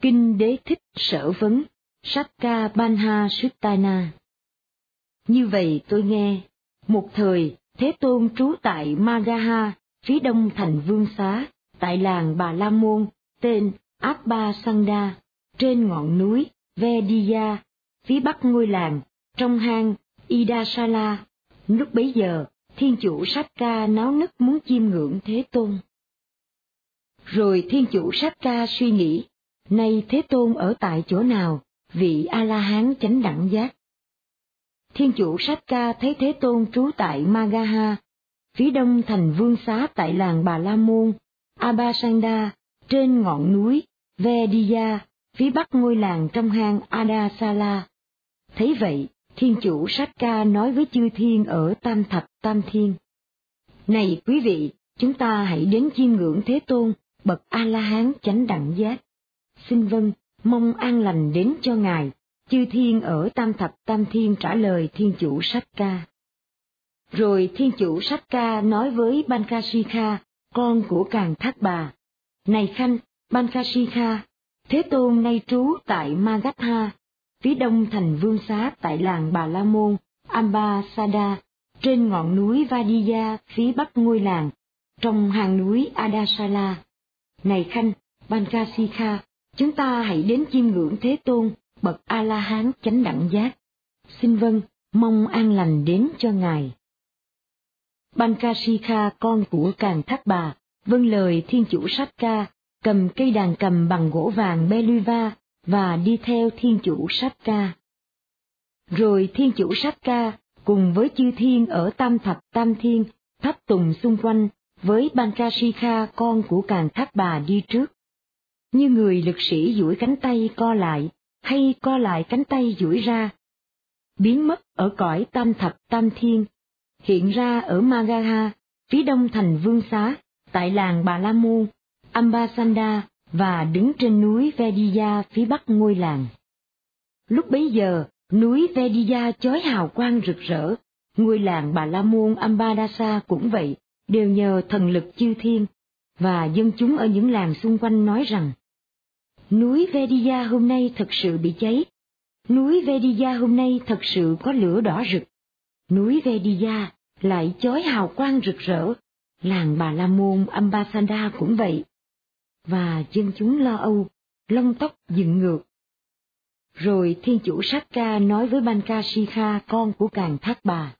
Kinh Đế Thích Sở Vấn, Sakka Banha Suttana. Như vậy tôi nghe, một thời Thế Tôn trú tại Magaha, phía đông thành Vương Xá, tại làng Bà La Môn, tên Abba Sanda, trên ngọn núi Vediya, phía bắc ngôi làng, trong hang Idasala. Lúc bấy giờ, thiên chủ Sakka náo nức muốn chiêm ngưỡng Thế Tôn. Rồi thiên chủ Sakka suy nghĩ, nay Thế Tôn ở tại chỗ nào, vị A-la-hán chánh đẳng giác. Thiên chủ sát ca thấy Thế Tôn trú tại Magaha, phía đông thành vương xá tại làng Bà La Môn, Abasanda, trên ngọn núi Vediya, phía bắc ngôi làng trong hang Adasala. Thấy vậy, thiên chủ sát ca nói với chư thiên ở Tam Thập Tam Thiên. Này quý vị, chúng ta hãy đến chiêm ngưỡng Thế Tôn, bậc A-la-hán chánh đẳng giác. Xin vâng, mong an lành đến cho Ngài, chư thiên ở Tam Thập Tam Thiên trả lời thiên chủ Sakka. Rồi thiên chủ Sakka nói với ban khasi kha con của Càng Thác Bà, Này Khanh, ban khasi kha Thế Tôn nay trú tại Magatha, phía đông thành vương xá tại làng Bà La Môn, Ambasada, trên ngọn núi Vadiya phía bắc ngôi làng, trong hàng núi Adasala. Này Khanh, Bankashikha, chúng ta hãy đến chiêm ngưỡng Thế Tôn, bậc A-la-hán chánh đẳng giác. Xin vâng, mong an lành đến cho Ngài. Bankashikha con của Càng Thác Bà, vâng lời thiên chủ sát-ca cầm cây đàn cầm bằng gỗ vàng Beluva và đi theo thiên chủ sát-ca. Rồi thiên chủ sát-ca cùng với chư thiên ở Tam Thập Tam Thiên thắp tùng xung quanh với Bankashikha con của Càng Thác Bà đi trước. Như người lực sĩ duỗi cánh tay co lại, hay co lại cánh tay duỗi ra. Biến mất ở cõi Tam Thập Tam Thiên hiện ra ở Magaha, phía đông thành Vương Xá, tại làng Bà La Môn, Ambasanda và đứng trên núi Vediya phía bắc ngôi làng. Lúc bấy giờ, núi Vediya chói hào quang rực rỡ, ngôi làng Bà La Môn Ambadasa cũng vậy, đều nhờ thần lực chư thiên, và dân chúng ở những làng xung quanh nói rằng, núi Vediya hôm nay thật sự bị cháy, núi Vediya hôm nay thật sự có lửa đỏ rực, núi Vediya lại chói hào quang rực rỡ, làng Bà La Môn Ambasada cũng vậy. Và dân chúng lo âu, lông tóc dựng ngược. Rồi thiên chủ Sakka nói với Bankashikha con của càng thác bà.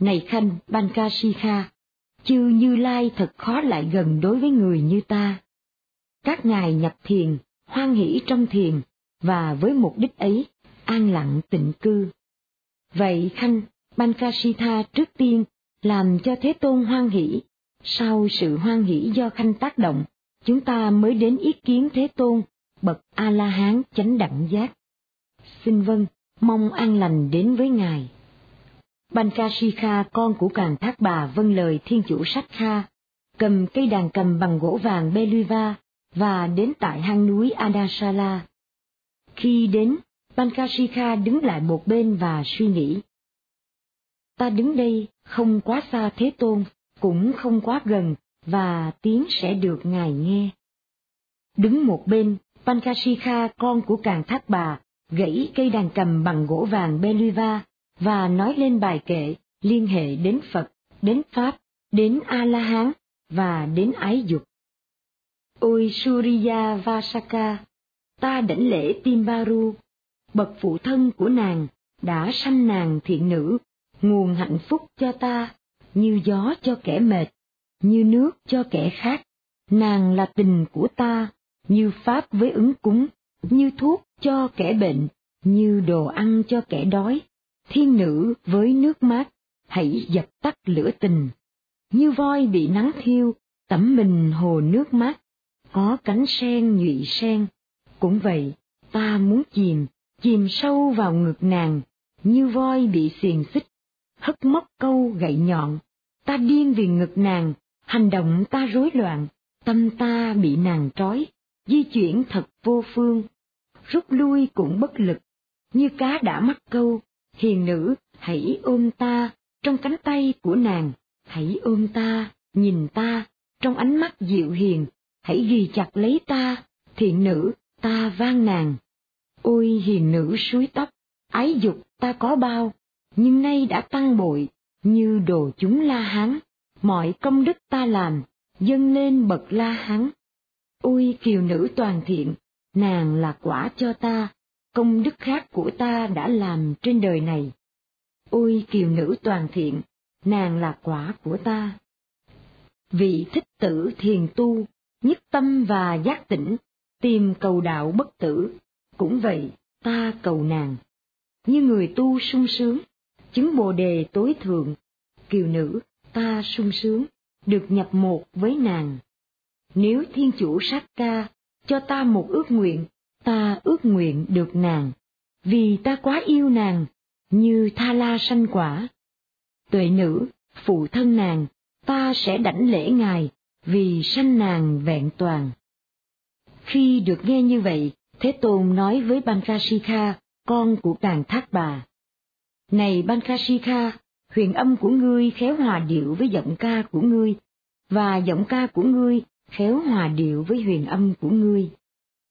Này khanh Bankashikha, chư Như Lai thật khó lại gần đối với người như ta. Các ngài nhập thiền, hoan hỷ trong thiền, và với mục đích ấy, an lặng tịnh cư. Vậy khanh Bankasitha trước tiên làm cho Thế Tôn hoan hỷ, sau sự hoan hỷ do khanh tác động, chúng ta mới đến ý kiến Thế Tôn, bậc A-la-hán chánh đẳng giác. Xin vâng, mong an lành đến với Ngài. Bankashikha con của Càng Thác Bà vâng lời thiên chủ Sách Kha, cầm cây đàn cầm bằng gỗ vàng Beluva và đến tại hang núi Adasala. Khi đến, Pankashika đứng lại một bên và suy nghĩ ta đứng đây không quá xa Thế Tôn, cũng không quá gần, và tiếng sẽ được Ngài nghe. Đứng một bên, Pankashika con của Càng Thác Bà, gãy cây đàn cầm bằng gỗ vàng Beluva, và nói lên bài kệ liên hệ đến Phật, đến Pháp, đến A-la-hán, và đến ái dục. Ôi Surya Vasaka, ta đảnh lễ Timbaru, bậc phụ thân của nàng, đã sanh nàng thiện nữ nguồn hạnh phúc cho ta, như gió cho kẻ mệt, như nước cho kẻ khác. Nàng là tình của ta, như pháp với ứng cúng, như thuốc cho kẻ bệnh, như đồ ăn cho kẻ đói. Thiên nữ với nước mát, hãy dập tắt lửa tình. Như voi bị nắng thiêu, tẩm mình hồ nước mát, có cánh sen nhụy sen. Cũng vậy, ta muốn chìm, chìm sâu vào ngực nàng, như voi bị xiềng xích. Hất móc câu gậy nhọn, ta điên vì ngực nàng, hành động ta rối loạn, tâm ta bị nàng trói, di chuyển thật vô phương, rút lui cũng bất lực, như cá đã mắc câu, hiền nữ, hãy ôm ta, trong cánh tay của nàng, hãy ôm ta, nhìn ta, trong ánh mắt dịu hiền, hãy ghi chặt lấy ta, thiện nữ, ta vang nàng. Ôi hiền nữ suối tóc, ái dục ta có bao, nhưng nay đã tăng bội, như đồ chúng la hán, mọi công đức ta làm, dâng lên bậc la hán. Ôi kiều nữ toàn thiện, nàng là quả cho ta, công đức khác của ta đã làm trên đời này. Ôi kiều nữ toàn thiện, nàng là quả của ta. Vị thích tử thiền tu, nhất tâm và giác tỉnh, tìm cầu đạo bất tử, cũng vậy, ta cầu nàng. Như người tu sung sướng, chứng bồ đề tối thượng, kiều nữ, ta sung sướng, được nhập một với nàng. Nếu thiên chủ sát ca, cho ta một ước nguyện, ta ước nguyện được nàng, vì ta quá yêu nàng, như tha la sanh quả. Tuệ nữ, phụ thân nàng, ta sẽ đảnh lễ ngài, vì sanh nàng vẹn toàn. Khi được nghe như vậy, Thế Tôn nói với Bankashika, con của càng thác bà. Này Bankashika, huyền âm của ngươi khéo hòa điệu với giọng ca của ngươi, và giọng ca của ngươi khéo hòa điệu với huyền âm của ngươi.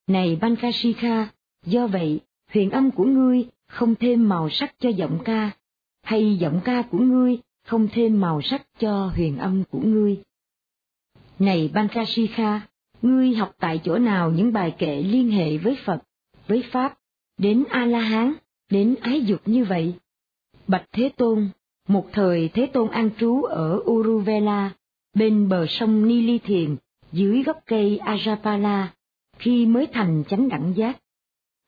Này Bankashika, do vậy, huyền âm của ngươi không thêm màu sắc cho giọng ca, hay giọng ca của ngươi không thêm màu sắc cho huyền âm của ngươi. Này Bankashika, ngươi học tại chỗ nào những bài kệ liên hệ với Phật, với Pháp, đến A-la-hán, đến ái dục như vậy? Bạch Thế Tôn, một thời Thế Tôn an trú ở Uruvela, bên bờ sông Nili Thiền, dưới gốc cây Ajapala, khi mới thành chánh đẳng giác.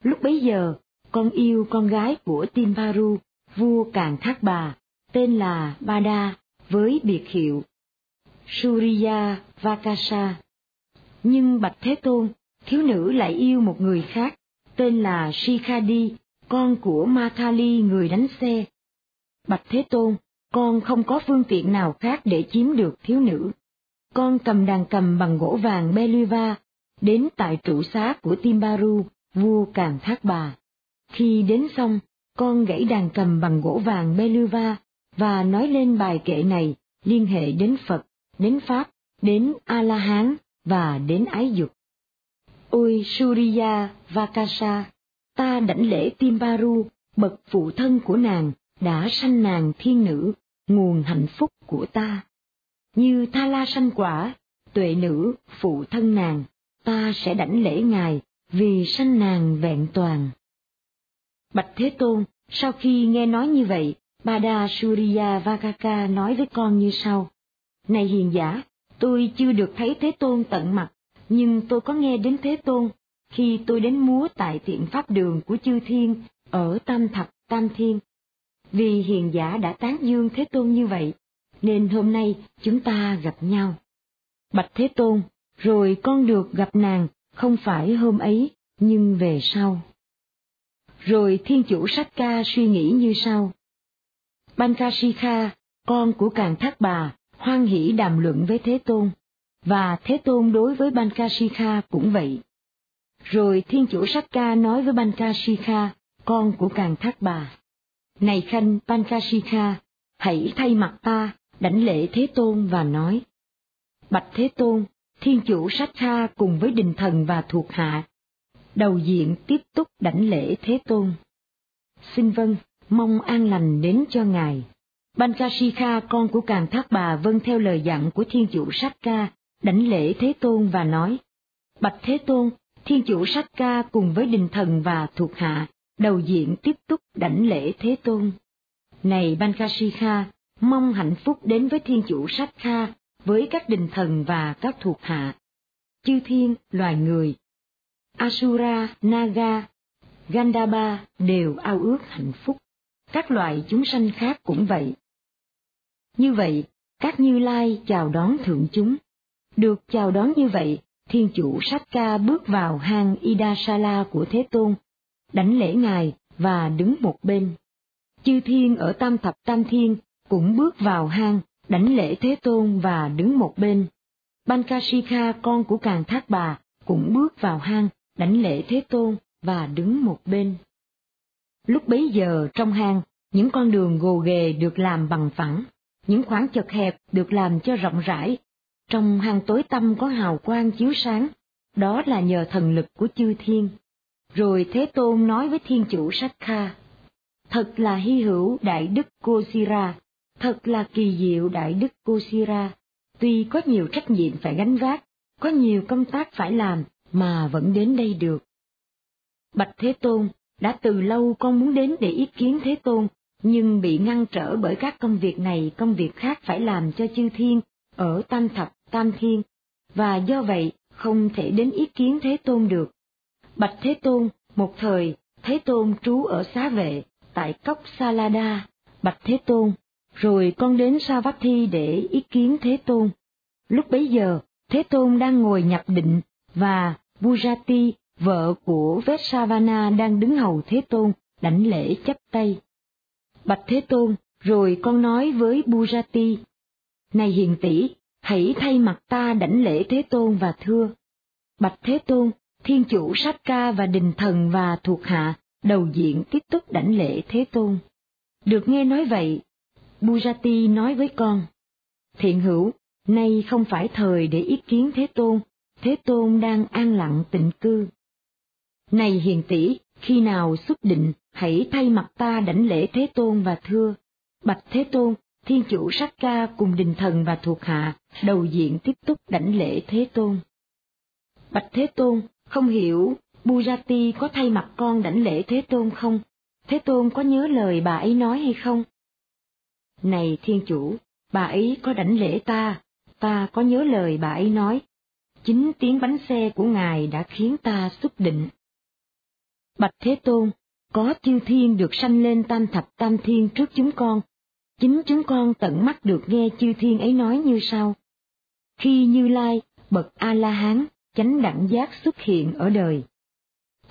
Lúc bấy giờ, con yêu con gái của Timparu, vua Càng Thác Bà, tên là Bada, với biệt hiệu Suriya Vakasa. Nhưng Bạch Thế Tôn, thiếu nữ lại yêu một người khác, tên là Shikhadi, con của Mathali người đánh xe. Bạch Thế Tôn, con không có phương tiện nào khác để chiếm được thiếu nữ. Con cầm đàn cầm bằng gỗ vàng Beluva, đến tại trụ xá của Timbaru, vua Càn Thác Bà. Khi đến xong, con gãy đàn cầm bằng gỗ vàng Beluva và nói lên bài kệ này liên hệ đến Phật, đến Pháp, đến A-la-hán và đến ái dục. Ôi Surya Vakasa, ta đảnh lễ Timbaru, bậc phụ thân của nàng, đã sanh nàng thiên nữ, nguồn hạnh phúc của ta. Như tha la sanh quả, tuệ nữ, phụ thân nàng, ta sẽ đảnh lễ ngài, vì sanh nàng vẹn toàn. Bạch Thế Tôn, sau khi nghe nói như vậy, Bada Surya Vakaka nói với con như sau. Này hiền giả, tôi chưa được thấy Thế Tôn tận mặt, nhưng tôi có nghe đến Thế Tôn khi tôi đến múa tại thiện pháp đường của chư thiên ở Tam Thập Tam Thiên. Vì hiền giả đã tán dương Thế Tôn như vậy, nên hôm nay chúng ta gặp nhau. Bạch Thế Tôn, rồi con được gặp nàng, không phải hôm ấy, nhưng về sau. Rồi thiên chủ sách ca suy nghĩ như sau. Bankashika, con của Càn Thác Bà, hoan hỷ đàm luận với Thế Tôn, và Thế Tôn đối với Bankashika cũng vậy. Rồi Thiên Chủ Sakka nói với Bankashika, con của Càn Thác Bà, Này Khanh Bankashika, hãy thay mặt ta, đảnh lễ Thế Tôn và nói, Bạch Thế Tôn, Thiên Chủ Sakka cùng với đình thần và thuộc hạ, đầu diện tiếp tục đảnh lễ Thế Tôn. Xin vâng, mong an lành đến cho Ngài. Bankashika con của Càng Thác Bà vâng theo lời dặn của Thiên Chủ Sakka, đảnh lễ Thế Tôn và nói, Bạch Thế Tôn, Thiên Chủ Sakka cùng với đình thần và thuộc hạ, đầu diện tiếp tục đảnh lễ Thế Tôn. Này Bankashika, mong hạnh phúc đến với Thiên Chủ Sakka, với các đình thần và các thuộc hạ. Chư thiên, loài người, Asura, Naga, Gandhaba đều ao ước hạnh phúc. Các loại chúng sanh khác cũng vậy. Như vậy, các Như Lai chào đón thượng chúng. Được chào đón như vậy, thiên chủ Sakka bước vào hang Idasala của Thế Tôn, đánh lễ ngài và đứng một bên. Chư thiên ở Tam Thập Tam Thiên cũng bước vào hang, đánh lễ Thế Tôn và đứng một bên. Bankashika con của Càn Thác Bà cũng bước vào hang, đánh lễ Thế Tôn và đứng một bên. Lúc bấy giờ trong hang, những con đường gồ ghề được làm bằng phẳng, những khoảng chật hẹp được làm cho rộng rãi. Trong hang tối tăm có hào quang chiếu sáng, đó là nhờ thần lực của chư thiên. Rồi Thế Tôn nói với Thiên Chủ sách Kha, thật là hy hữu Đại Đức Cô Sira, thật là kỳ diệu Đại Đức Cô Sira, tuy có nhiều trách nhiệm phải gánh vác, có nhiều công tác phải làm mà vẫn đến đây được. Bạch Thế Tôn, đã từ lâu con muốn đến để ý kiến Thế Tôn, nhưng bị ngăn trở bởi các công việc này công việc khác phải làm cho chư thiên ở tam thập tam thiên, và do vậy không thể đến ý kiến Thế Tôn được. Bạch Thế Tôn, một thời, Thế Tôn trú ở xá vệ, tại cốc Salada, Bạch Thế Tôn, rồi con đến Savatthi để ý kiến Thế Tôn. Lúc bấy giờ, Thế Tôn đang ngồi nhập định, và Bujati, vợ của Vesavana đang đứng hầu Thế Tôn, đảnh lễ chấp tay. Bạch Thế Tôn, rồi con nói với Burati. Này hiền tỷ, hãy thay mặt ta đảnh lễ Thế Tôn và thưa. Bạch Thế Tôn, Thiên chủ Sát Ca và Đình Thần và thuộc hạ, đầu diện tiếp tục đảnh lễ Thế Tôn. Được nghe nói vậy, Burati nói với con, Thiện hữu, nay không phải thời để ý kiến Thế Tôn, Thế Tôn đang an lặng tịnh cư. Này hiền tỷ, khi nào xuất định, hãy thay mặt ta đảnh lễ Thế Tôn và thưa, Bạch Thế Tôn, Thiên chủ sắc Ca cùng đình thần và thuộc hạ, đầu diện tiếp tục đảnh lễ Thế Tôn. Bạch Thế Tôn, không hiểu Bujati có thay mặt con đảnh lễ Thế Tôn không? Thế Tôn có nhớ lời bà ấy nói hay không? Này Thiên Chủ, bà ấy có đảnh lễ ta, ta có nhớ lời bà ấy nói. Chính tiếng bánh xe của Ngài đã khiến ta xúc định. Bạch Thế Tôn, có chư thiên được sanh lên tam thập tam thiên trước chúng con, chính chúng con tận mắt được nghe chư thiên ấy nói như sau. Khi Như Lai, bậc A-la-hán, chánh đẳng giác xuất hiện ở đời.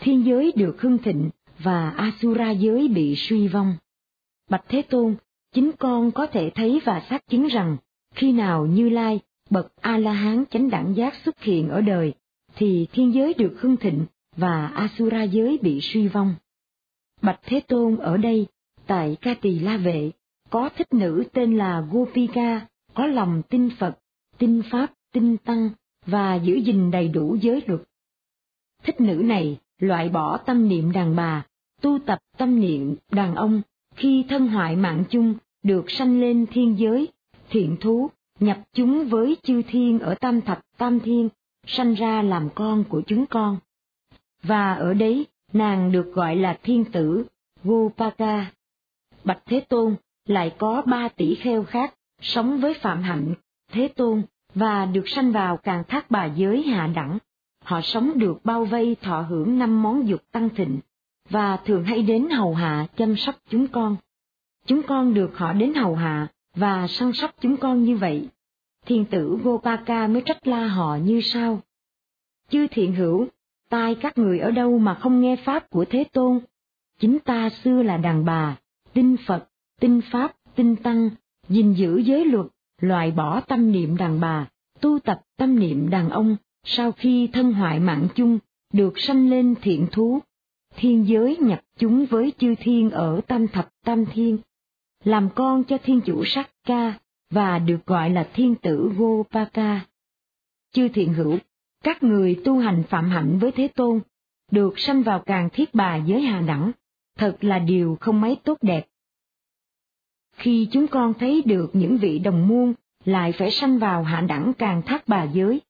Thiên giới được hưng thịnh và Asura giới bị suy vong. Bạch Thế Tôn, chính con có thể thấy và xác chứng rằng, khi nào Như Lai, bậc A-la-hán chánh đẳng giác xuất hiện ở đời, thì thiên giới được hưng thịnh và Asura giới bị suy vong. Bạch Thế Tôn ở đây, tại Ca Tỳ La Vệ, có thích nữ tên là Gopika, có lòng tin Phật, tin Pháp, tin Tăng, và giữ gìn đầy đủ giới luật. Thích nữ này loại bỏ tâm niệm đàn bà, tu tập tâm niệm đàn ông, khi thân hoại mạng chung được sanh lên thiên giới, thiện thú, nhập chúng với chư thiên ở tam thập tam thiên, sanh ra làm con của chúng con. Và ở đấy, nàng được gọi là thiên tử, Gopaka. Bạch Thế Tôn lại có ba tỷ kheo khác, sống với Phạm Hạnh, Thế Tôn, và được sanh vào càng thác bà giới hạ đẳng. Họ sống được bao vây thọ hưởng năm món dục tăng thịnh, và thường hay đến hầu hạ chăm sóc chúng con. Chúng con được họ đến hầu hạ và săn sóc chúng con như vậy. Thiên tử Gopaka mới trách la họ như sau. Chư thiện hữu, tai các người ở đâu mà không nghe pháp của Thế Tôn? Chính ta xưa là đàn bà, tin Phật, tin Pháp, tin Tăng, gìn giữ giới luật, loại bỏ tâm niệm đàn bà, tu tập tâm niệm đàn ông, sau khi thân hoại mạng chung, được sanh lên thiện thú, thiên giới nhập chúng với chư thiên ở tam thập tam thiên, làm con cho thiên chủ sắc ca và được gọi là thiên tử Gopaka. Chư thiện hữu, các người tu hành phạm hạnh với Thế Tôn, được sanh vào càng thiết bà giới hà đẳng, thật là điều không mấy tốt đẹp khi chúng con thấy được những vị đồng muôn lại phải sanh vào hạ đẳng càng thác bà giới.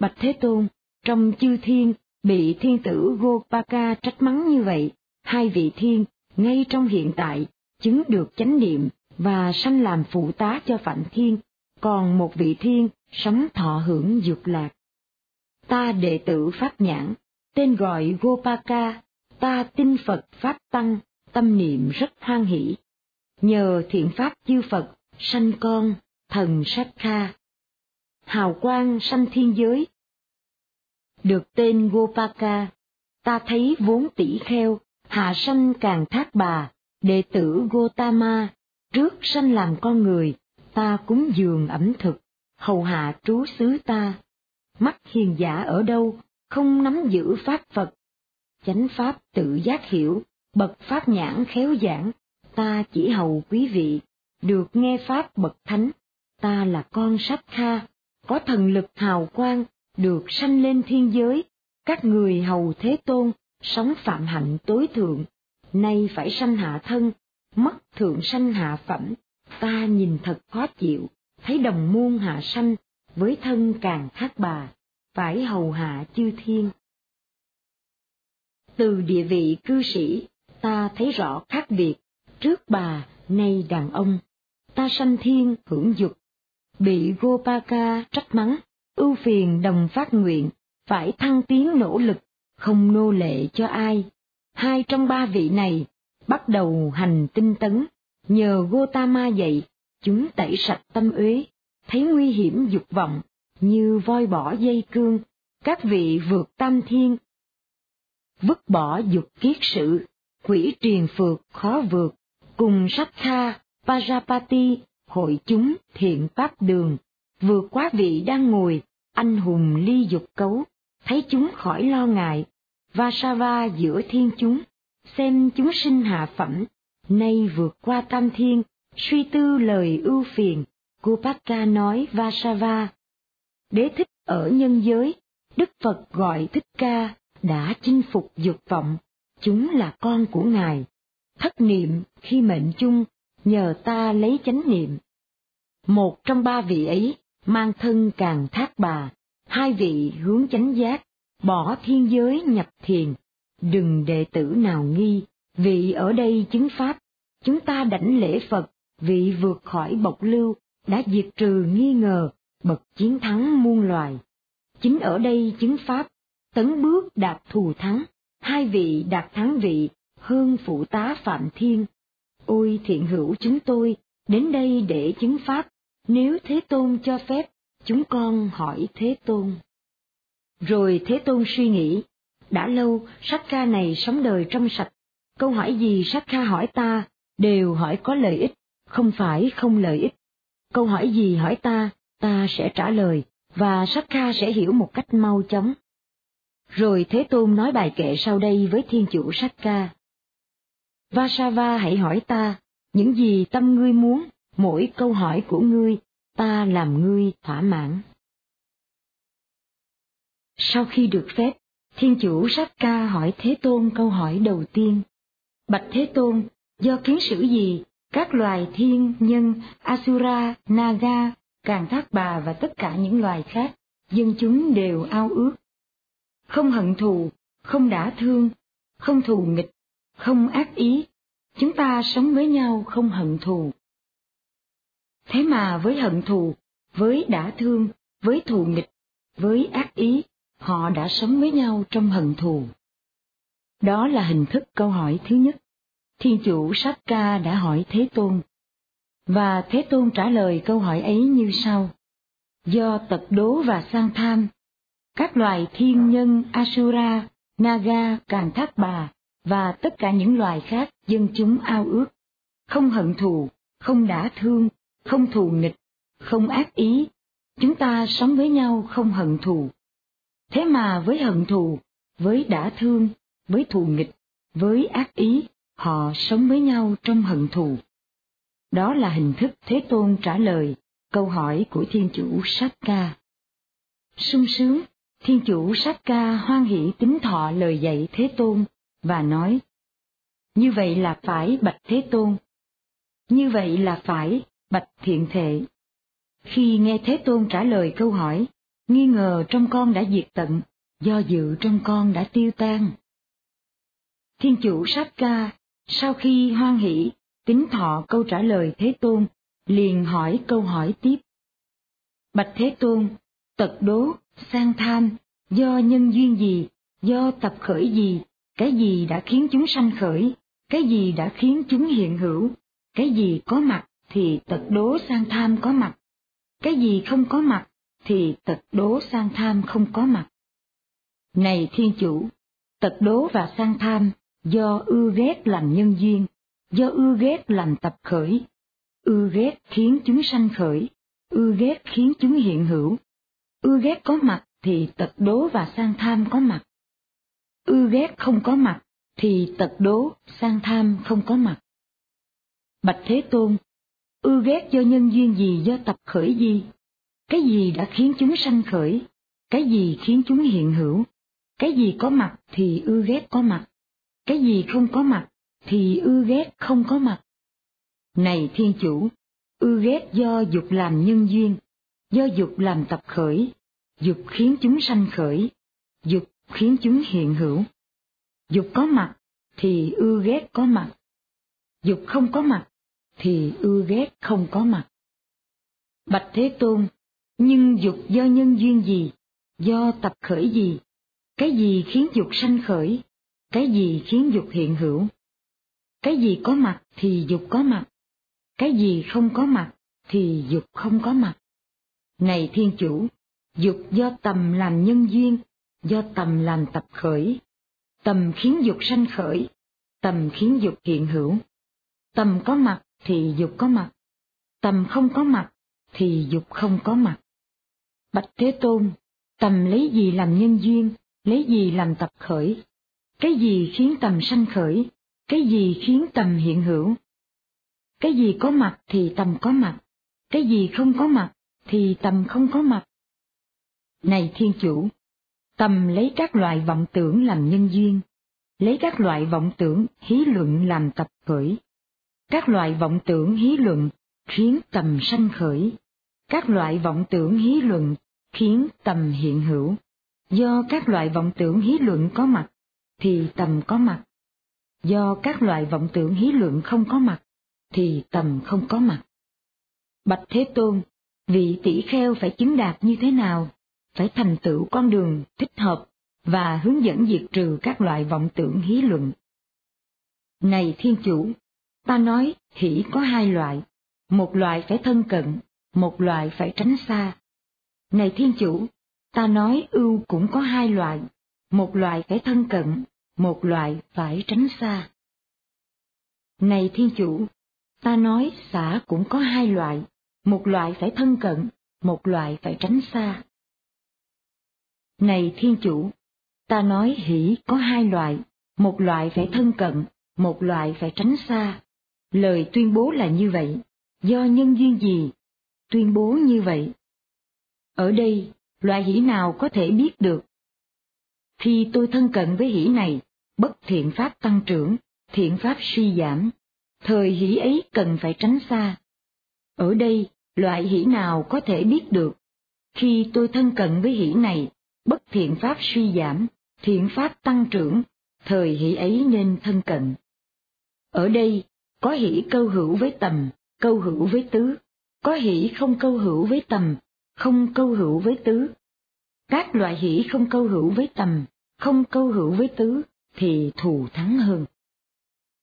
Bạch Thế Tôn, trong chư thiên, bị thiên tử Gopaka trách mắng như vậy, hai vị thiên, ngay trong hiện tại, chứng được chánh niệm và sanh làm phụ tá cho Phạm Thiên, còn một vị thiên sống thọ hưởng dược lạc. Ta đệ tử Pháp Nhãn, tên gọi Gopaka, ta tin Phật Pháp Tăng, tâm niệm rất hoan hỷ nhờ thiện pháp chư Phật, sanh con, thần sát kha. Hào quang sanh thiên giới. Được tên Gopaka, ta thấy vốn tỷ kheo, hạ sanh càng thác bà, đệ tử Gotama, trước sanh làm con người, ta cúng dường ẩm thực, hầu hạ trú xứ ta. Mắt hiền giả ở đâu, không nắm giữ pháp Phật. Chánh pháp tự giác hiểu, bậc pháp nhãn khéo giảng, ta chỉ hầu quý vị, được nghe Pháp bậc thánh, ta là con sát kha, có thần lực hào quang, được sanh lên thiên giới, các người hầu thế tôn, sống phạm hạnh tối thượng, nay phải sanh hạ thân, mất thượng sanh hạ phẩm, ta nhìn thật khó chịu, thấy đồng muôn hạ sanh, với thân càng khác bà, phải hầu hạ chư thiên. Từ địa vị cư sĩ, ta thấy rõ khác biệt, trước bà, nay đàn ông, ta sanh thiên hưởng dục, bị Gopaka trách mắng, ưu phiền đồng phát nguyện, phải thăng tiến nỗ lực, không nô lệ cho ai. Hai trong ba vị này bắt đầu hành tinh tấn, nhờ Gotama dạy, chúng tẩy sạch tâm uế, thấy nguy hiểm dục vọng, như voi bỏ dây cương, các vị vượt tam thiên. Vứt bỏ dục kiết sự, quỷ triền phượt khó vượt, cùng Sakha, Pajapati, hội chúng thiện pháp đường, vượt quá vị đang ngồi, anh hùng ly dục cấu, thấy chúng khỏi lo ngại, Vasava giữa thiên chúng, xem chúng sinh hạ phẩm, nay vượt qua tam thiên, suy tư lời ưu phiền, Gopaka nói Vasava. Đế thích ở nhân giới, Đức Phật gọi Thích Ca đã chinh phục dục vọng, chúng là con của Ngài. Thất niệm khi mệnh chung, nhờ ta lấy chánh niệm. Một trong ba vị ấy mang thân càng thác bà, hai vị hướng chánh giác, bỏ thiên giới nhập thiền. Đừng đệ tử nào nghi, vị ở đây chứng pháp, chúng ta đảnh lễ Phật, vị vượt khỏi bộc lưu, đã diệt trừ nghi ngờ, bậc chiến thắng muôn loài. Chính ở đây chứng pháp, tấn bước đạt thù thắng, hai vị đạt thắng vị, hơn phụ tá Phạm Thiên. Ôi thiện hữu chúng tôi, đến đây để chứng pháp, nếu Thế Tôn cho phép, chúng con hỏi Thế Tôn. Rồi Thế Tôn suy nghĩ, đã lâu sắc ca này sống đời trong sạch, câu hỏi gì sắc ca hỏi ta, đều hỏi có lợi ích, không phải không lợi ích. Câu hỏi gì hỏi ta, ta sẽ trả lời, và Sắc ca sẽ hiểu một cách mau chóng. Rồi Thế Tôn nói bài kệ sau đây với Thiên Chủ Sắc Ca. Vasava hãy hỏi ta, những gì tâm ngươi muốn, mỗi câu hỏi của ngươi, ta làm ngươi thỏa mãn. Sau khi được phép, Thiên Chủ Sắc Ca hỏi Thế Tôn câu hỏi đầu tiên. Bạch Thế Tôn, do kiến sử gì, các loài thiên, nhân, Asura, Naga, Càng Thác Bà và tất cả những loài khác, dân chúng đều ao ước không hận thù, không đã thương, không thù nghịch, không ác ý, chúng ta sống với nhau không hận thù. Thế mà với hận thù, với đã thương, với thù nghịch, với ác ý, họ đã sống với nhau trong hận thù. Đó là hình thức câu hỏi thứ nhất. Thiên chủ Sát Ca đã hỏi Thế Tôn. Và Thế Tôn trả lời câu hỏi ấy như sau. Do tật đố và sang tham, các loài thiên nhân Asura, Naga, Càn Thác Bà và tất cả những loài khác dân chúng ao ước, không hận thù, không đã thương, không thù nghịch, không ác ý, chúng ta sống với nhau không hận thù. Thế mà với hận thù, với đã thương, với thù nghịch, với ác ý, họ sống với nhau trong hận thù. Đó là hình thức Thế Tôn trả lời câu hỏi của Thiên Chủ Sát Ca. sung sướng Thiên chủ Sát Ca hoan hỷ tính thọ lời dạy Thế Tôn và nói, như vậy là phải bạch Thế Tôn. Như vậy là phải bạch thiện thể. Khi nghe Thế Tôn trả lời câu hỏi, nghi ngờ trong con đã diệt tận, do dự trong con đã tiêu tan. Thiên chủ Sát Ca, sau khi hoan hỷ, tính thọ câu trả lời Thế Tôn, liền hỏi câu hỏi tiếp. Bạch Thế Tôn, tật đố sang tham, do nhân duyên gì, do tập khởi gì, cái gì đã khiến chúng sanh khởi, cái gì đã khiến chúng hiện hữu, cái gì có mặt thì tật đố sang tham có mặt, cái gì không có mặt thì tật đố sang tham không có mặt. Này thiên chủ, tật đố và sang tham do ưa ghét làm nhân duyên, do ưa ghét làm tập khởi, ưa ghét khiến chúng sanh khởi, ưa ghét khiến chúng hiện hữu, ưa ghét có mặt thì tật đố và sang tham có mặt. Ưa ghét không có mặt thì tật đố, sang tham không có mặt. Bạch Thế Tôn, ưa ghét do nhân duyên gì do tập khởi gì? Cái gì đã khiến chúng sanh khởi? cái gì khiến chúng hiện hữu, cái gì có mặt thì ưa ghét có mặt, cái gì không có mặt thì ưa ghét không có mặt. Này Thiên Chủ, ưa ghét do dục làm nhân duyên, do dục làm tập khởi, dục khiến chúng sanh khởi, dục khiến chúng hiện hữu. Dục có mặt thì ưa ghét có mặt, dục không có mặt thì ưa ghét không có mặt. Bạch Thế Tôn, nhưng dục do nhân duyên gì, do tập khởi gì, cái gì khiến dục sanh khởi, cái gì khiến dục hiện hữu. Cái gì có mặt thì dục có mặt, cái gì không có mặt thì dục không có mặt. Này Thiên Chủ, dục do tầm làm nhân duyên, do tầm làm tập khởi, tầm khiến dục sanh khởi, tầm khiến dục hiện hữu. Tầm có mặt thì dục có mặt, tầm không có mặt thì dục không có mặt. Bạch Thế Tôn, tầm lấy gì làm nhân duyên, lấy gì làm tập khởi? Cái gì khiến tầm sanh khởi, cái gì khiến tầm hiện hữu? Cái gì có mặt thì tầm có mặt, cái gì không có mặt thì tầm không có mặt. Này Thiên Chủ, tầm lấy các loại vọng tưởng làm nhân duyên, lấy các loại vọng tưởng hí luận làm tập khởi. Các loại vọng tưởng hí luận khiến tầm sanh khởi, các loại vọng tưởng hí luận khiến tầm hiện hữu. Do các loại vọng tưởng hí luận có mặt, thì tầm có mặt. Do các loại vọng tưởng hí luận không có mặt, thì tầm không có mặt. Bạch Thế Tôn, vị tỷ kheo phải chứng đạt như thế nào? Phải thành tựu con đường thích hợp và hướng dẫn diệt trừ các loại vọng tưởng hí luận. Này Thiên Chủ, ta nói hỷ có hai loại, một loại phải thân cận, một loại phải tránh xa. Này Thiên Chủ, ta nói ưu cũng có hai loại, một loại phải thân cận, một loại phải tránh xa. Này Thiên Chủ, ta nói xả cũng có hai loại, một loại phải thân cận, một loại phải tránh xa. Này Thiên Chủ, ta nói hỷ có hai loại, một loại phải thân cận, một loại phải tránh xa. Lời tuyên bố là như vậy, do nhân duyên gì? Tuyên bố như vậy. Ở đây, loại hỷ nào có thể biết được? Khi tôi thân cận với hỷ này, bất thiện pháp tăng trưởng, thiện pháp suy giảm, thời hỷ ấy cần phải tránh xa. Ở đây, loại hỷ nào có thể biết được? Khi tôi thân cận với hỷ này, bất thiện pháp suy giảm, thiện pháp tăng trưởng, thời hỷ ấy nên thân cận. Ở đây, có hỷ câu hữu với tầm, câu hữu với tứ, có hỷ không câu hữu với tầm, không câu hữu với tứ. Các loại hỷ không câu hữu với tầm, không câu hữu với tứ, thì thù thắng hơn.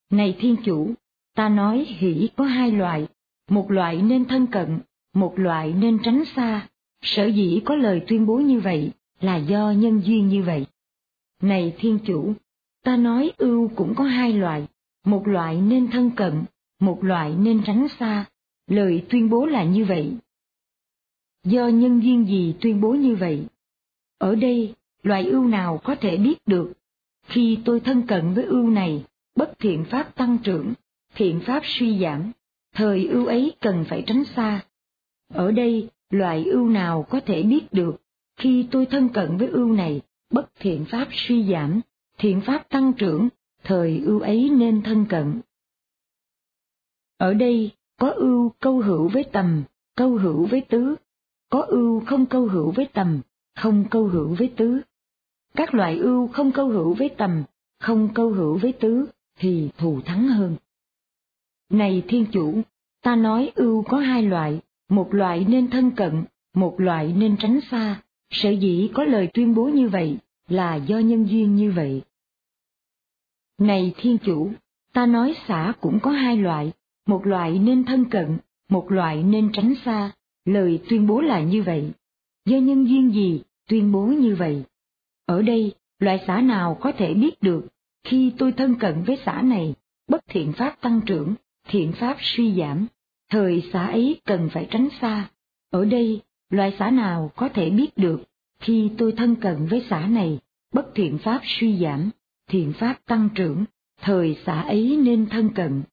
Này Thiên Chủ, ta nói hỷ có hai loại, một loại nên thân cận, một loại nên tránh xa, sở dĩ có lời tuyên bố như vậy là do nhân duyên như vậy. Này Thiên Chủ, ta nói ưu cũng có hai loại, một loại nên thân cận, một loại nên tránh xa, lời tuyên bố là như vậy. Do nhân duyên gì tuyên bố như vậy? Ở đây, loại ưu nào có thể biết được? Khi tôi thân cận với ưu này, bất thiện pháp tăng trưởng, thiện pháp suy giảm, thời ưu ấy cần phải tránh xa. Ở đây, loại ưu nào có thể biết được? Khi tôi thân cận với ưu này, bất thiện pháp suy giảm, thiện pháp tăng trưởng, thời ưu ấy nên thân cận. Ở đây, có ưu câu hữu với tầm, câu hữu với tứ, có ưu không câu hữu với tầm, không câu hữu với tứ. Các loại ưu không câu hữu với tầm, không câu hữu với tứ, thì thù thắng hơn. Này Thiên Chủ, ta nói ưu có hai loại, một loại nên thân cận, một loại nên tránh xa, sở dĩ có lời tuyên bố như vậy là do nhân duyên như vậy. Này Thiên Chủ, ta nói xả cũng có hai loại, một loại nên thân cận, một loại nên tránh xa, lời tuyên bố là như vậy. Do nhân duyên gì tuyên bố như vậy? Ở đây, loại xã nào có thể biết được, khi tôi thân cận với xã này, bất thiện pháp tăng trưởng, thiện pháp suy giảm, thời xã ấy cần phải tránh xa. Ở đây, loại xã nào có thể biết được, khi tôi thân cận với xã này, bất thiện pháp suy giảm, thiện pháp tăng trưởng, thời xã ấy nên thân cận.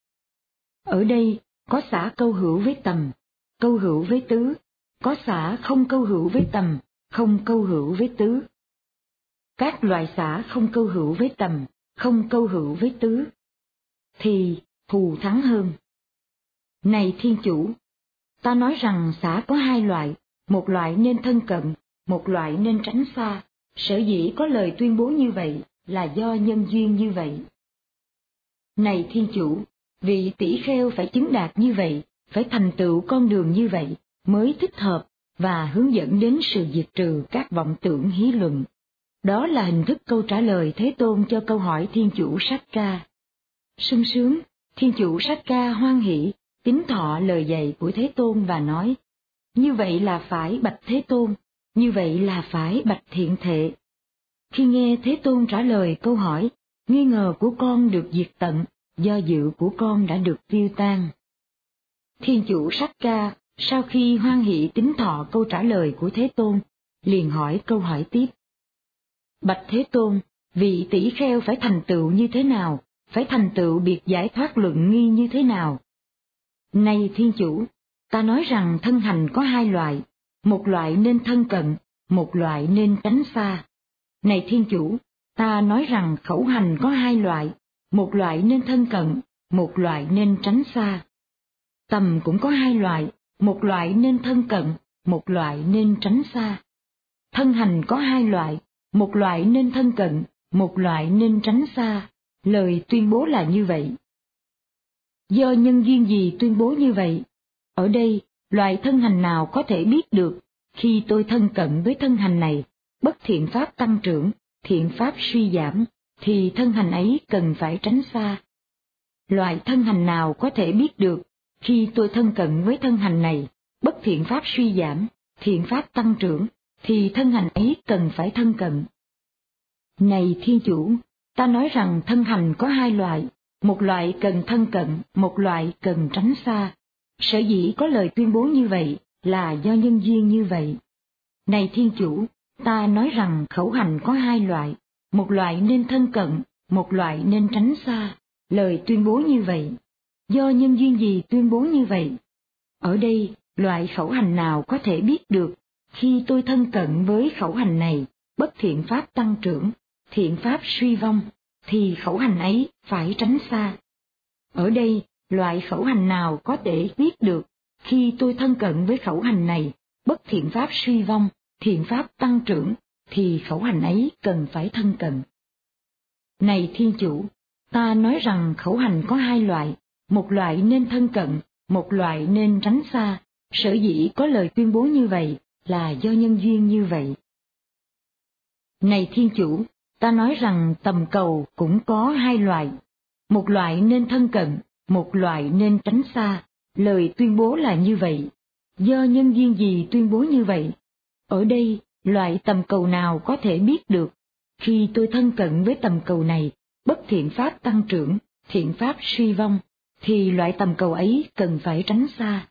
Ở đây, có xã câu hữu với tầm, câu hữu với tứ, có xã không câu hữu với tầm, không câu hữu với tứ. Các loại xã không câu hữu với tầm, không câu hữu với tứ, thì thù thắng hơn. Này thiên chủ, ta nói rằng xã có hai loại, một loại nên thân cận, một loại nên tránh xa, sở dĩ có lời tuyên bố như vậy là do nhân duyên như vậy. Này thiên chủ, vị tỷ kheo phải chứng đạt như vậy, phải thành tựu con đường như vậy, mới thích hợp và hướng dẫn đến sự diệt trừ các vọng tưởng hí luận. Đó là hình thức câu trả lời Thế Tôn cho câu hỏi Thiên Chủ Sách Ca. sung sướng, Thiên Chủ Sách Ca hoan hỷ, tính thọ lời dạy của Thế Tôn và nói, như vậy là phải bạch Thế Tôn, như vậy là phải bạch thiện thệ. Khi nghe Thế Tôn trả lời câu hỏi, nghi ngờ của con được diệt tận, do dự của con đã được tiêu tan. Thiên chủ Sách Ca sau khi hoan hỷ tính thọ câu trả lời của Thế Tôn, liền hỏi câu hỏi tiếp. Bạch Thế Tôn, vị tỷ kheo phải thành tựu như thế nào, phải thành tựu biệt giải thoát luận nghi như thế nào? Này Thiên Chủ, ta nói rằng thân hành có hai loại, một loại nên thân cận, một loại nên tránh xa. Này Thiên Chủ, ta nói rằng khẩu hành có hai loại, một loại nên thân cận, một loại nên tránh xa. Tầm cũng có hai loại, một loại nên thân cận, một loại nên tránh xa. Thân hành có hai loại, một loại nên thân cận, một loại nên tránh xa, lời tuyên bố là như vậy. Do nhân duyên gì tuyên bố như vậy? Ở đây, loại thân hành nào có thể biết được, khi tôi thân cận với thân hành này, bất thiện pháp tăng trưởng, thiện pháp suy giảm, thì thân hành ấy cần phải tránh xa. Loại thân hành nào có thể biết được, khi tôi thân cận với thân hành này, bất thiện pháp suy giảm, thiện pháp tăng trưởng, thì thân hành ấy cần phải thân cận. Này Thiên Chủ, ta nói rằng thân hành có hai loại, một loại cần thân cận, một loại cần tránh xa. Sở dĩ có lời tuyên bố như vậy là do nhân duyên như vậy. Này Thiên Chủ, ta nói rằng khẩu hành có hai loại, một loại nên thân cận, một loại nên tránh xa, lời tuyên bố như vậy. Do nhân duyên gì tuyên bố như vậy? Ở đây, loại khẩu hành nào có thể biết được, khi tôi thân cận với khẩu hành này, bất thiện pháp tăng trưởng, thiện pháp suy vong, thì khẩu hành ấy phải tránh xa. Ở đây, loại khẩu hành nào có thể biết được, khi tôi thân cận với khẩu hành này, bất thiện pháp suy vong, thiện pháp tăng trưởng, thì khẩu hành ấy cần phải thân cận. Này Thiên Chủ, ta nói rằng khẩu hành có hai loại, một loại nên thân cận, một loại nên tránh xa, sở dĩ có lời tuyên bố như vậy là do nhân duyên như vậy. Này Thiên Chủ, ta nói rằng tầm cầu cũng có hai loại, một loại nên thân cận, một loại nên tránh xa, lời tuyên bố là như vậy. Do nhân duyên gì tuyên bố như vậy? Ở đây, loại tầm cầu nào có thể biết được, khi tôi thân cận với tầm cầu này, bất thiện pháp tăng trưởng, thiện pháp suy vong, thì loại tầm cầu ấy cần phải tránh xa.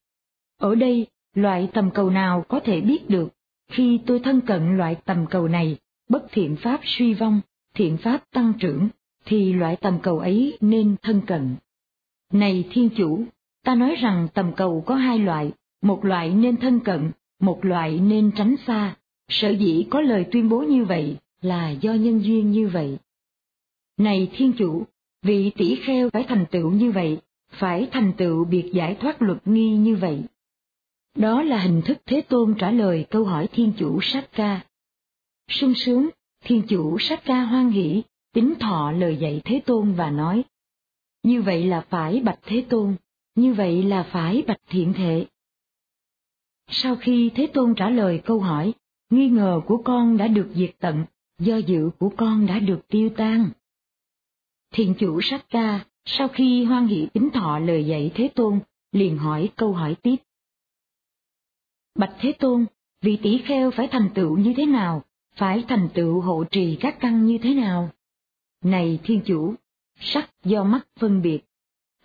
Ở đây, loại tầm cầu nào có thể biết được, khi tôi thân cận loại tầm cầu này, bất thiện pháp suy vong, thiện pháp tăng trưởng, thì loại tầm cầu ấy nên thân cận. Này Thiên Chủ, ta nói rằng tầm cầu có hai loại, một loại nên thân cận, một loại nên tránh xa, sở dĩ có lời tuyên bố như vậy là do nhân duyên như vậy. Này Thiên Chủ, vị tỷ kheo phải thành tựu như vậy, phải thành tựu biệt giải thoát luật nghi như vậy. Đó là hình thức Thế Tôn trả lời câu hỏi Thiên Chủ Sát Ca. sung sướng, Thiên Chủ Sát Ca hoan hỷ, tính thọ lời dạy Thế Tôn và nói. Như vậy là phải bạch Thế Tôn, như vậy là phải bạch thiện thể. Sau khi Thế Tôn trả lời câu hỏi, nghi ngờ của con đã được diệt tận, do dự của con đã được tiêu tan. Thiện chủ Sát Ca sau khi hoan hỷ tính thọ lời dạy Thế Tôn, liền hỏi câu hỏi tiếp. Bạch Thế Tôn, vị tỷ kheo phải thành tựu như thế nào, phải thành tựu hộ trì các căn như thế nào? Này Thiên Chủ, sắc do mắt phân biệt,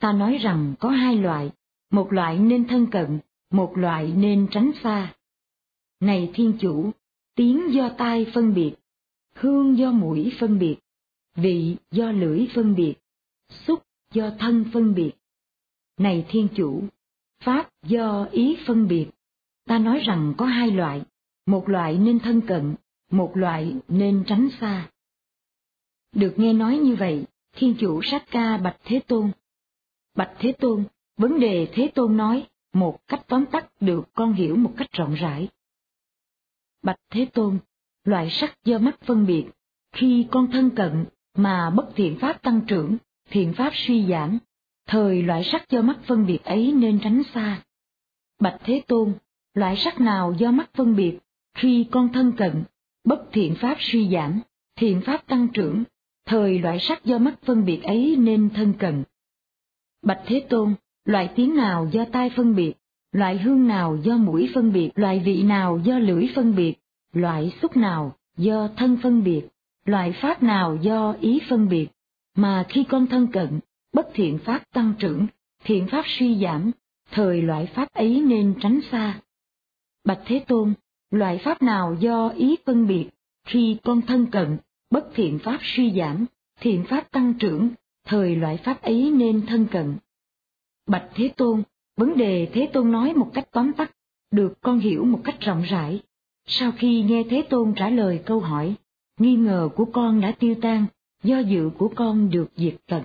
ta nói rằng có hai loại, một loại nên thân cận, một loại nên tránh xa. Này Thiên Chủ, tiếng do tai phân biệt, hương do mũi phân biệt, vị do lưỡi phân biệt, xúc do thân phân biệt. Này Thiên Chủ, Pháp do ý phân biệt, ta nói rằng có hai loại, một loại nên thân cận, một loại nên tránh xa. Được nghe nói như vậy, Thiên chủ sát ca Bạch Thế Tôn. Bạch Thế Tôn, vấn đề Thế Tôn nói, một cách tóm tắt được con hiểu một cách rộng rãi. Bạch Thế Tôn, loại sắc do mắt phân biệt, khi con thân cận mà bất thiện pháp tăng trưởng, thiện pháp suy giảm, thời loại sắc do mắt phân biệt ấy nên tránh xa. Bạch Thế Tôn, loại sắc nào do mắt phân biệt, khi con thân cận, bất thiện pháp suy giảm, thiện pháp tăng trưởng, thời loại sắc do mắt phân biệt ấy nên thân cận. Bạch Thế Tôn, loại tiếng nào do tai phân biệt, loại hương nào do mũi phân biệt, loại vị nào do lưỡi phân biệt, loại xúc nào do thân phân biệt, loại pháp nào do ý phân biệt, mà khi con thân cận, bất thiện pháp tăng trưởng, thiện pháp suy giảm, thời loại pháp ấy nên tránh xa. Bạch Thế Tôn, loại pháp nào do ý phân biệt, khi con thân cận, bất thiện pháp suy giảm, thiện pháp tăng trưởng, thời loại pháp ấy nên thân cận. Bạch Thế Tôn, vấn đề Thế Tôn nói một cách tóm tắt, được con hiểu một cách rộng rãi. Sau khi nghe Thế Tôn trả lời câu hỏi, nghi ngờ của con đã tiêu tan, do dự của con được diệt tận.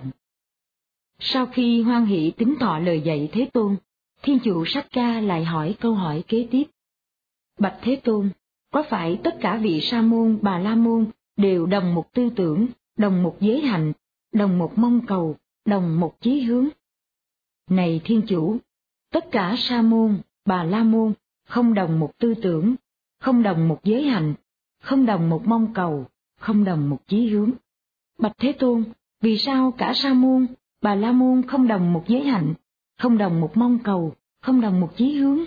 Sau khi hoan hỷ tính thọ lời dạy Thế Tôn, Thiên chủ Sắc Ca lại hỏi câu hỏi kế tiếp. Bạch Thế Tôn, có phải tất cả vị sa môn bà la môn đều đồng một tư tưởng, đồng một giới hạnh, đồng một mong cầu, đồng một chí hướng? Này Thiên Chủ, tất cả sa môn, bà la môn không đồng một tư tưởng, không đồng một giới hạnh, không đồng một mong cầu, không đồng một chí hướng. Bạch Thế Tôn, vì sao cả sa môn, bà la môn không đồng một giới hạnh, không đồng một mong cầu, không đồng một chí hướng?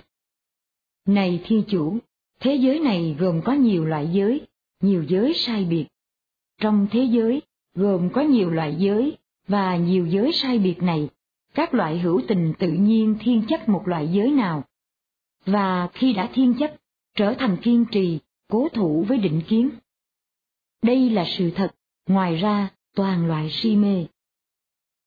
Này Thiên Chủ, thế giới này gồm có nhiều loại giới, nhiều giới sai biệt. Trong thế giới, gồm có nhiều loại giới, và nhiều giới sai biệt này, các loại hữu tình tự nhiên thiên chất một loại giới nào. Và khi đã thiên chất, trở thành kiên trì, cố thủ với định kiến. Đây là sự thật, ngoài ra toàn loại si mê.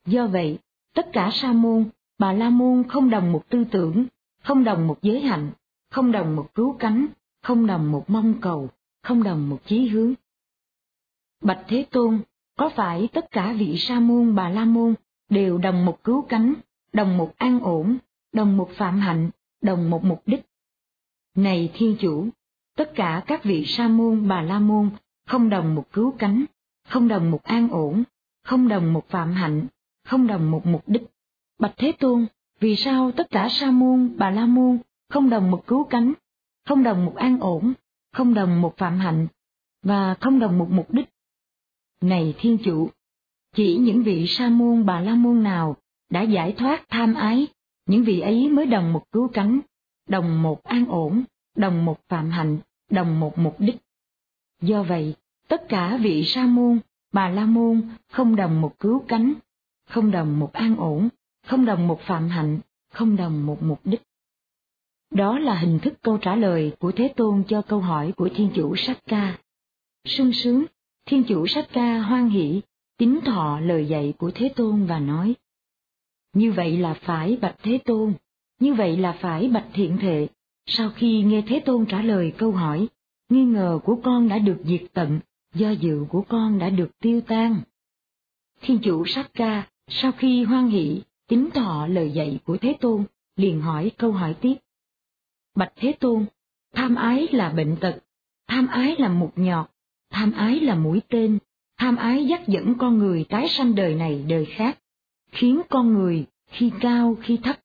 Do vậy, tất cả sa môn, bà la môn không đồng một tư tưởng, không đồng một giới hạnh, không đồng một cứu cánh, không đồng một mong cầu, không đồng một chí hướng. Bạch Thế Tôn, có phải tất cả vị sa môn bà la môn đều đồng một cứu cánh, đồng một an ổn, đồng một phạm hạnh, đồng một mục đích? Này Thiên Chủ, tất cả các vị sa môn bà la môn không đồng một cứu cánh, không đồng một an ổn, không đồng một phạm hạnh, không đồng một mục đích. Bạch Thế Tôn, vì sao tất cả sa môn bà la môn không đồng một cứu cánh, không đồng một an ổn, không đồng một phạm hạnh, và không đồng một mục đích? Này Thiên Chủ, chỉ những vị sa môn bà la môn nào đã giải thoát tham ái, những vị ấy mới đồng một cứu cánh, đồng một an ổn, đồng một phạm hạnh, đồng một mục đích. Do vậy, tất cả vị sa môn, bà la môn không đồng một cứu cánh, không đồng một an ổn, không đồng một phạm hạnh, không đồng một mục đích. Đó là hình thức câu trả lời của Thế Tôn cho câu hỏi của Thiên Chủ Sát Ca. sung sướng, Thiên Chủ Sát Ca hoan hỷ, tín thọ lời dạy của Thế Tôn và nói. Như vậy là phải bạch Thế Tôn, như vậy là phải bạch thiện thệ. Sau khi nghe Thế Tôn trả lời câu hỏi, nghi ngờ của con đã được diệt tận, do dự của con đã được tiêu tan. Thiên chủ Sát Ca, sau khi hoan hỷ, tính thọ lời dạy của Thế Tôn, liền hỏi câu hỏi tiếp. Bạch Thế Tôn, tham ái là bệnh tật, tham ái là mục nhọt, tham ái là mũi tên, tham ái dắt dẫn con người tái sanh đời này đời khác, khiến con người khi cao khi thấp.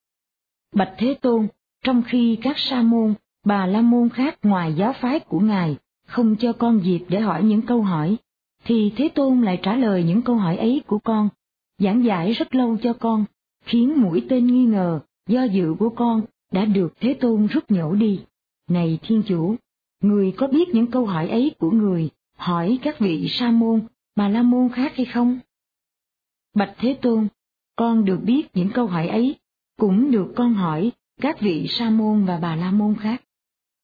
Bạch Thế Tôn, trong khi các sa môn, bà la môn khác ngoài giáo phái của Ngài không cho con dịp để hỏi những câu hỏi, thì Thế Tôn lại trả lời những câu hỏi ấy của con, giảng giải rất lâu cho con, khiến mũi tên nghi ngờ, do dự của con đã được Thế Tôn rút nhổ đi. Này Thiên Chủ, người có biết những câu hỏi ấy của người hỏi các vị sa môn, bà la môn khác hay không? Bạch Thế Tôn, con được biết những câu hỏi ấy, cũng được con hỏi các vị sa môn và bà la môn khác.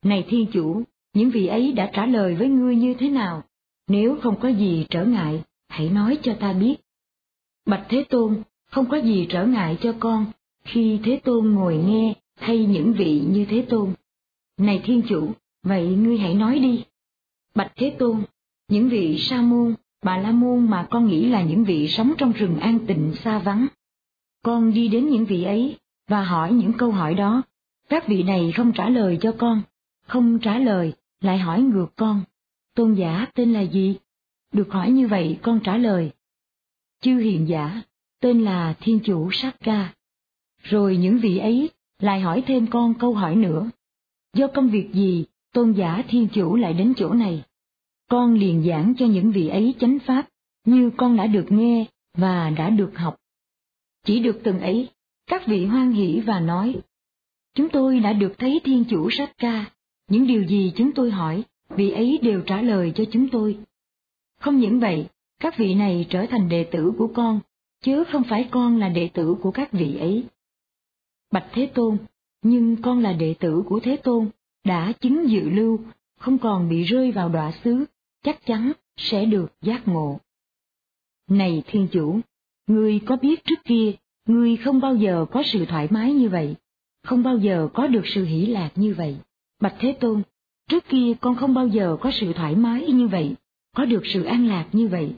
Này Thiên Chủ, những vị ấy đã trả lời với ngươi như thế nào? Nếu không có gì trở ngại, hãy nói cho ta biết. Bạch Thế Tôn, không có gì trở ngại cho con, khi Thế Tôn ngồi nghe hay những vị như Thế Tôn. Này Thiên Chủ, vậy ngươi hãy nói đi. Bạch Thế Tôn, những vị sa môn, bà la môn mà con nghĩ là những vị sống trong rừng an tịnh xa vắng. Con đi đến những vị ấy và hỏi những câu hỏi đó, các vị này không trả lời cho con, không trả lời, lại hỏi ngược con, tôn giả tên là gì? Được hỏi như vậy con trả lời. Chư hiền giả, tên là Thiên Chủ Sát Ca. Rồi những vị ấy lại hỏi thêm con câu hỏi nữa. Do công việc gì tôn giả Thiên Chủ lại đến chỗ này? Con liền giảng cho những vị ấy chánh pháp như con đã được nghe và đã được học. Chỉ được từng ấy, các vị hoan hỷ và nói, chúng tôi đã được thấy Thiên Chủ Sát Ca, những điều gì chúng tôi hỏi, vị ấy đều trả lời cho chúng tôi. Không những vậy, các vị này trở thành đệ tử của con, chứ không phải con là đệ tử của các vị ấy. Bạch Thế Tôn, nhưng con là đệ tử của Thế Tôn, đã chứng dự lưu, không còn bị rơi vào đọa xứ, chắc chắn sẽ được giác ngộ. Này Thiên Chủ, ngươi có biết trước kia, ngươi không bao giờ có sự thoải mái như vậy, không bao giờ có được sự hỷ lạc như vậy. Bạch Thế Tôn, trước kia con không bao giờ có sự thoải mái như vậy, có được sự an lạc như vậy.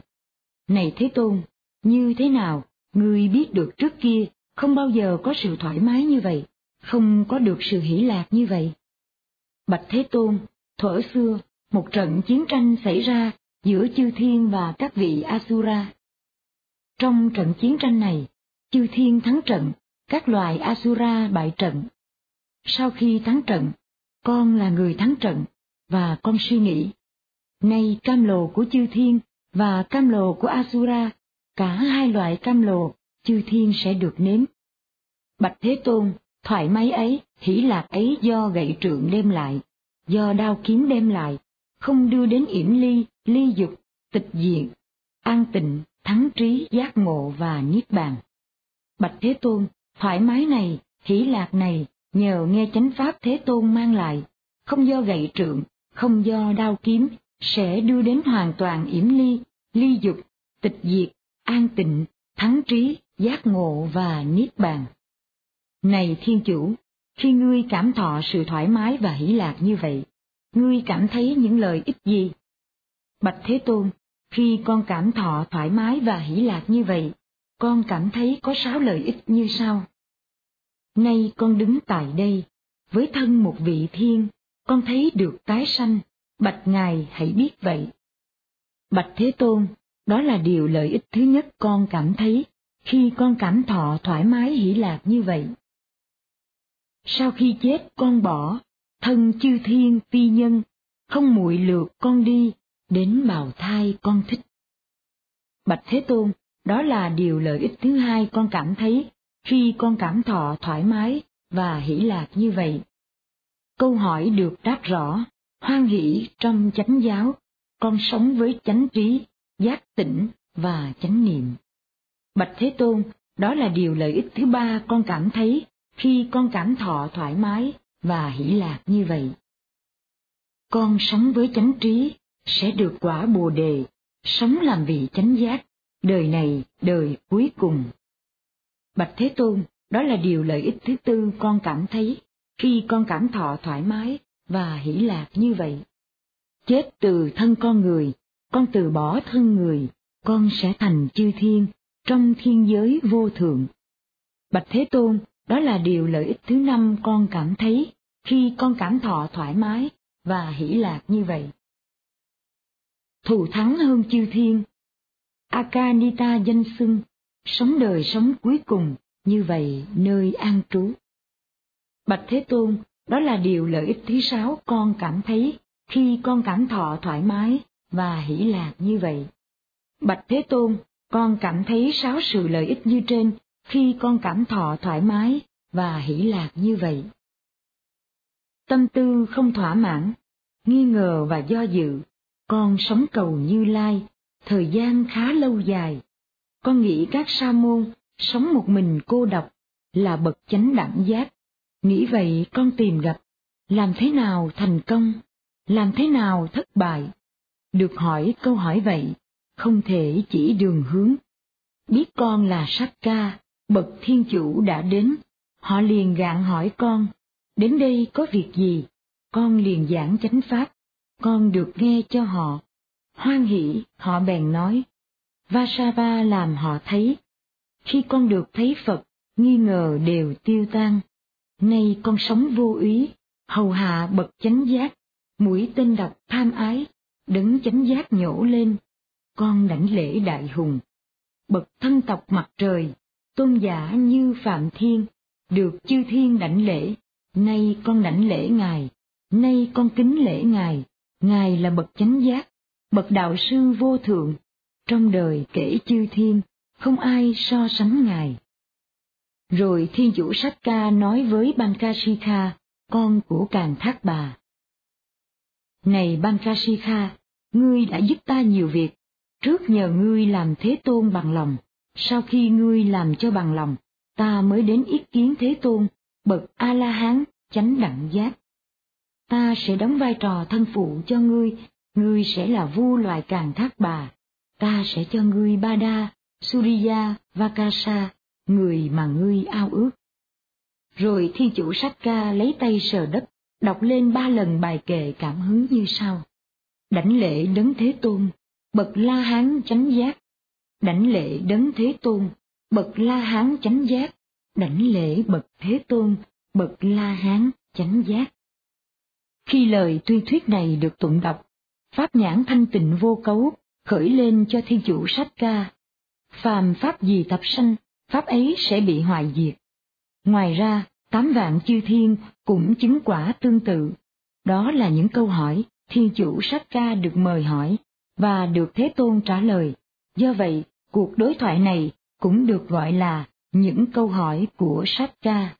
Này Thế Tôn, như thế nào, ngươi biết được trước kia không bao giờ có sự thoải mái như vậy, không có được sự hỷ lạc như vậy. Bạch Thế Tôn, thuở xưa, một trận chiến tranh xảy ra giữa chư thiên và các vị Asura. Trong trận chiến tranh này, chư thiên thắng trận, các loài Asura bại trận. Sau khi thắng trận, con là người thắng trận, và con suy nghĩ, nay cam lồ của chư thiên và cam lồ của Asura, cả hai loại cam lồ, chư thiên sẽ được nếm. Bạch Thế Tôn, thoải mái ấy, hỷ lạc ấy do gậy trượng đem lại, do đao kiếm đem lại, không đưa đến yểm ly, ly dục, tịch diện, an tịnh, thắng trí, giác ngộ và niết bàn. Bạch Thế Tôn, thoải mái này, hỷ lạc này, nhờ nghe chánh pháp Thế Tôn mang lại, không do gậy trượng, không do đao kiếm, sẽ đưa đến hoàn toàn yểm ly, ly dục, tịch diệt, an tịnh, thắng trí, giác ngộ và niết bàn. Này Thiên Chủ, khi ngươi cảm thọ sự thoải mái và hỷ lạc như vậy, ngươi cảm thấy những lời ích gì? Bạch Thế Tôn, khi con cảm thọ thoải mái và hỷ lạc như vậy, con cảm thấy có sáu lợi ích như sau. Nay con đứng tại đây, với thân một vị thiên, con thấy được tái sanh, bạch ngài hãy biết vậy. Bạch Thế Tôn, đó là điều lợi ích thứ nhất con cảm thấy khi con cảm thọ thoải mái hỷ lạc như vậy. Sau khi chết con bỏ, thân chư thiên phi nhân, không muội lượt con đi, đến bào thai con thích. Bạch Thế Tôn, đó là điều lợi ích thứ hai con cảm thấy khi con cảm thọ thoải mái và hỷ lạc như vậy. Câu hỏi được đáp rõ, hoan hỷ trong chánh giáo, con sống với chánh trí, giác tỉnh và chánh niệm. Bạch Thế Tôn, đó là điều lợi ích thứ ba con cảm thấy khi con cảm thọ thoải mái và hỷ lạc như vậy. Con sống với chánh trí, sẽ được quả bồ đề, sống làm vị chánh giác, đời này, đời cuối cùng. Bạch Thế Tôn, đó là điều lợi ích thứ tư con cảm thấy khi con cảm thọ thoải mái và hỷ lạc như vậy. Chết từ thân con người, con từ bỏ thân người, con sẽ thành chư thiên, trong thiên giới vô thượng. Bạch Thế Tôn, đó là điều lợi ích thứ năm con cảm thấy khi con cảm thọ thoải mái và hỷ lạc như vậy. Thù thắng hơn chư thiên. Akanita danh xưng, sống đời sống cuối cùng như vậy nơi an trú. Bạch Thế Tôn, đó là điều lợi ích thứ sáu con cảm thấy khi con cảm thọ thoải mái và hỷ lạc như vậy. Bạch Thế Tôn, con cảm thấy sáu sự lợi ích như trên khi con cảm thọ thoải mái và hỷ lạc như vậy. Tâm tư không thỏa mãn, nghi ngờ và do dự, con sống cầu như lai, thời gian khá lâu dài. Con nghĩ các sa môn sống một mình cô độc là bậc chánh đẳng giác. Nghĩ vậy con tìm gặp, làm thế nào thành công, làm thế nào thất bại. Được hỏi câu hỏi vậy, không thể chỉ đường hướng. Biết con là sắc ca, bậc thiên chủ đã đến, họ liền gạn hỏi con, đến đây có việc gì? con liền giảng chánh pháp, con được nghe cho họ. Hoan hỷ, họ bèn nói. Vasava làm họ thấy. Khi con được thấy Phật, nghi ngờ đều tiêu tan. Nay con sống vô ý, hầu hạ bậc chánh giác, mũi tên độc tham ái, đứng chánh giác nhổ lên. Con đảnh lễ đại hùng. Bậc thân tộc mặt trời, tôn giả như Phạm Thiên, được chư thiên đảnh lễ, nay con đảnh lễ Ngài, nay con kính lễ Ngài, Ngài là bậc chánh giác, bậc đạo sư vô thượng, trong đời kể chư thiên, không ai so sánh Ngài. Rồi thiên vũ sách ca nói với Bankashikha, con của Càn Thác Bà. Này Bankashikha, ngươi đã giúp ta nhiều việc, trước nhờ ngươi làm thế tôn bằng lòng, sau khi ngươi làm cho bằng lòng, ta mới đến ý kiến thế tôn, bậc A-la-hán, chánh đẳng giác. Ta sẽ đóng vai trò thân phụ cho ngươi, ngươi sẽ là vua loài càng thác bà, ta sẽ cho ngươi ba đa, Suriya, Vakasa, người mà ngươi ao ước. Rồi thiên chủ sách ca lấy tay sờ đất, đọc lên ba lần bài kệ cảm hứng như sau. Đảnh lễ đấng thế tôn, bậc la hán chánh giác. Đảnh lễ đấng thế tôn, bậc la hán chánh giác. Đảnh lễ bậc thế tôn, bậc la hán chánh giác. Khi lời tuyên thuyết này được tụng đọc, pháp nhãn thanh tịnh vô cấu khởi lên cho thiên chủ sách ca. Phàm pháp gì tập sanh, pháp ấy sẽ bị hoại diệt. Ngoài ra, tám vạn chư thiên cũng chứng quả tương tự. Đó là những câu hỏi thiên chủ sách ca được mời hỏi, và được Thế Tôn trả lời. Do vậy, cuộc đối thoại này cũng được gọi là những câu hỏi của sách ca.